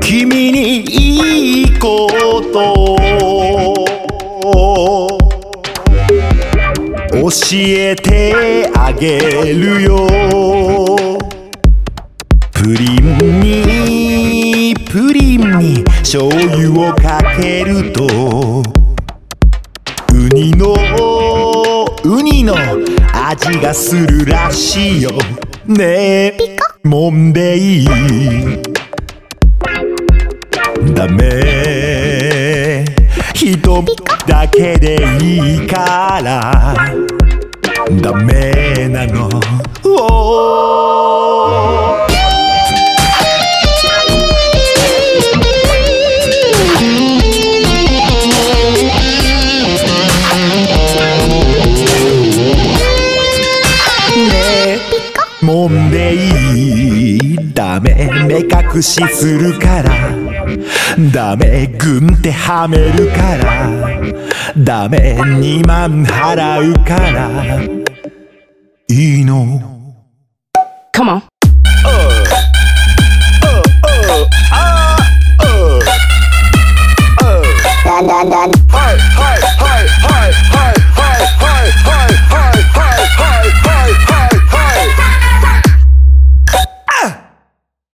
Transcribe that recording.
君にいいこと教えてあげるよ。プリンにプリンに醤油をかけるとウニの味がするらしいよ。ねえ。もんでいい？ダメ。人だけでいいから。ダメなの。もんでいいダメ目隠しするからダメ軍手はめるからダメ2万払うからいいの？Come on. dun dun dun. Hi, hi, hi, hi, hi, hi, hi, hi.